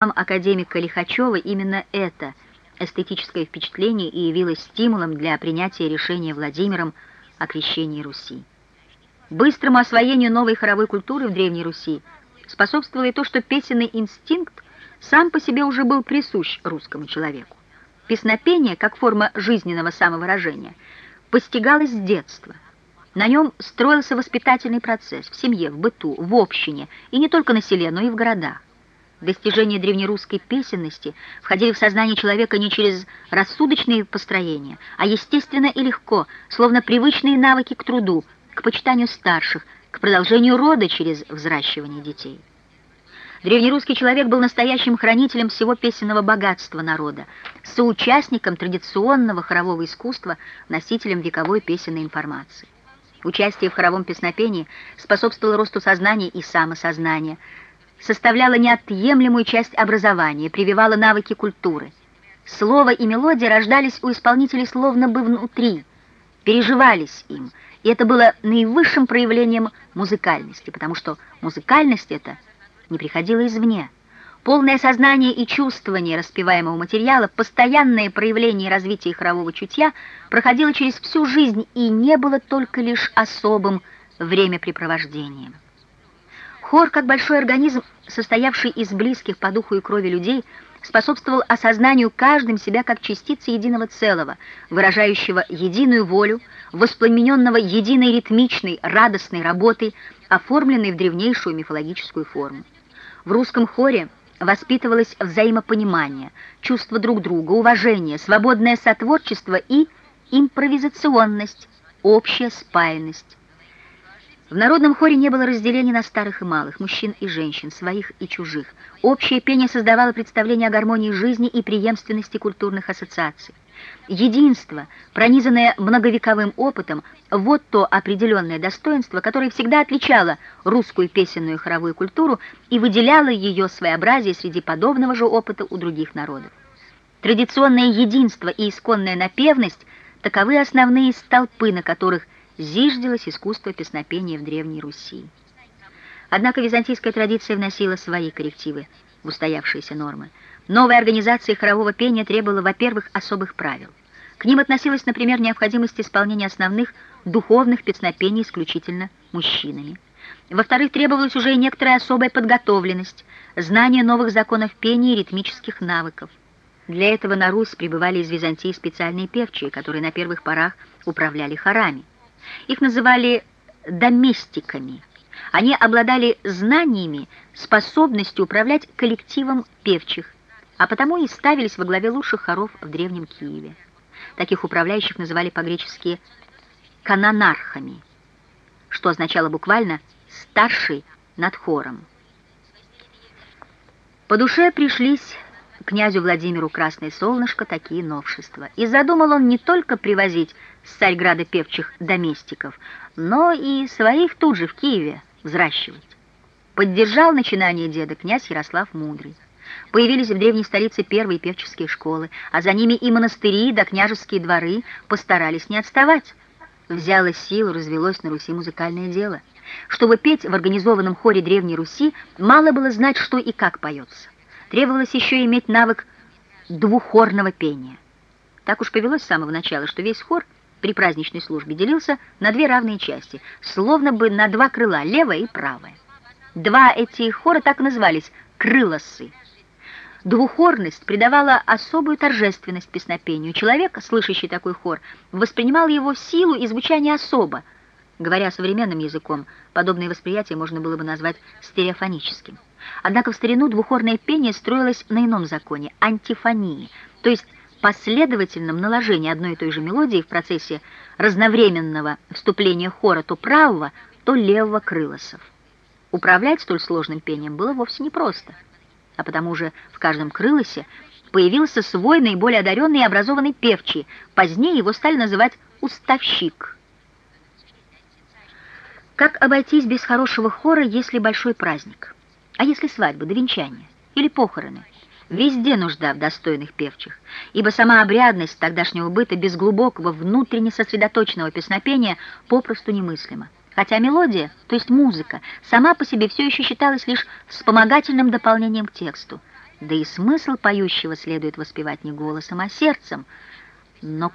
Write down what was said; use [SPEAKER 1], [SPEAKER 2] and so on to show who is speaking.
[SPEAKER 1] академика Лихачева именно это эстетическое впечатление и явилось стимулом для принятия решения Владимиром о крещении Руси. Быстрому освоению новой хоровой культуры в Древней Руси способствовало и то, что песенный инстинкт сам по себе уже был присущ русскому человеку. Песнопение, как форма жизненного самовыражения, постигалось с детства. На нем строился воспитательный процесс в семье, в быту, в общине, и не только на селе, но и в городах. Достижения древнерусской песенности входили в сознание человека не через рассудочные построения, а естественно и легко, словно привычные навыки к труду, к почитанию старших, к продолжению рода через взращивание детей. Древнерусский человек был настоящим хранителем всего песенного богатства народа, соучастником традиционного хорового искусства, носителем вековой песенной информации. Участие в хоровом песнопении способствовало росту сознания и самосознания – составляла неотъемлемую часть образования, прививала навыки культуры. Слово и мелодия рождались у исполнителей словно бы внутри, переживались им, и это было наивысшим проявлением музыкальности, потому что музыкальность эта не приходила извне. Полное сознание и чувствование распеваемого материала, постоянное проявление и развитие хорового чутья проходило через всю жизнь и не было только лишь особым времяпрепровождением. Хор, как большой организм, состоявший из близких по духу и крови людей, способствовал осознанию каждым себя как частицы единого целого, выражающего единую волю, воспламененного единой ритмичной, радостной работой, оформленной в древнейшую мифологическую форму. В русском хоре воспитывалось взаимопонимание, чувство друг друга, уважение, свободное сотворчество и импровизационность, общая спаянность. В народном хоре не было разделений на старых и малых, мужчин и женщин, своих и чужих. Общее пение создавало представление о гармонии жизни и преемственности культурных ассоциаций. Единство, пронизанное многовековым опытом, вот то определенное достоинство, которое всегда отличало русскую песенную хоровую культуру и выделяло ее своеобразие среди подобного же опыта у других народов. Традиционное единство и исконная напевность – таковы основные столпы, на которых – зиждилось искусство песнопения в Древней Руси. Однако византийская традиция вносила свои коррективы в устоявшиеся нормы. Новая организация хорового пения требовала, во-первых, особых правил. К ним относилась, например, необходимость исполнения основных духовных песнопений исключительно мужчинами. Во-вторых, требовалась уже и некоторая особая подготовленность, знание новых законов пения и ритмических навыков. Для этого на Русь прибывали из Византии специальные певчие, которые на первых порах управляли хорами. Их называли доместиками. Они обладали знаниями, способностью управлять коллективом певчих, а потому и ставились во главе лучших хоров в Древнем Киеве. Таких управляющих называли по-гречески канонархами, что означало буквально «старший над хором». По душе пришлись князю Владимиру Красное Солнышко такие новшества. И задумал он не только привозить с Царьграда певчих доместиков, но и своих тут же в Киеве взращивать. Поддержал начинание деда князь Ярослав Мудрый. Появились в древней столице первые певческие школы, а за ними и монастыри, да княжеские дворы постарались не отставать. Взяло силу, развелось на Руси музыкальное дело. Чтобы петь в организованном хоре Древней Руси, мало было знать, что и как поется требовалось еще иметь навык двуххорного пения. Так уж повелось с самого начала, что весь хор при праздничной службе делился на две равные части, словно бы на два крыла, левое и правое. Два эти хора так назывались «крылосы». Двухорность придавала особую торжественность песнопению. Человек, слышащий такой хор, воспринимал его силу и звучание особо. Говоря современным языком, подобное восприятие можно было бы назвать стереофоническим. Однако в старину двухорное пение строилось на ином законе – антифонии, то есть последовательном наложении одной и той же мелодии в процессе разновременного вступления хора то правого, то левого крылосов. Управлять столь сложным пением было вовсе непросто, а потому же в каждом крылосе появился свой наиболее одаренный и образованный певчий, позднее его стали называть «уставщик». Как обойтись без хорошего хора, если большой праздник? А если свадьба до венчания? Или похороны? Везде нужда в достойных певчих, ибо сама обрядность тогдашнего быта без глубокого, внутренне сосредоточенного песнопения попросту немыслима. Хотя мелодия, то есть музыка, сама по себе все еще считалась лишь вспомогательным дополнением к тексту. Да и смысл поющего следует воспевать не голосом, а сердцем. Но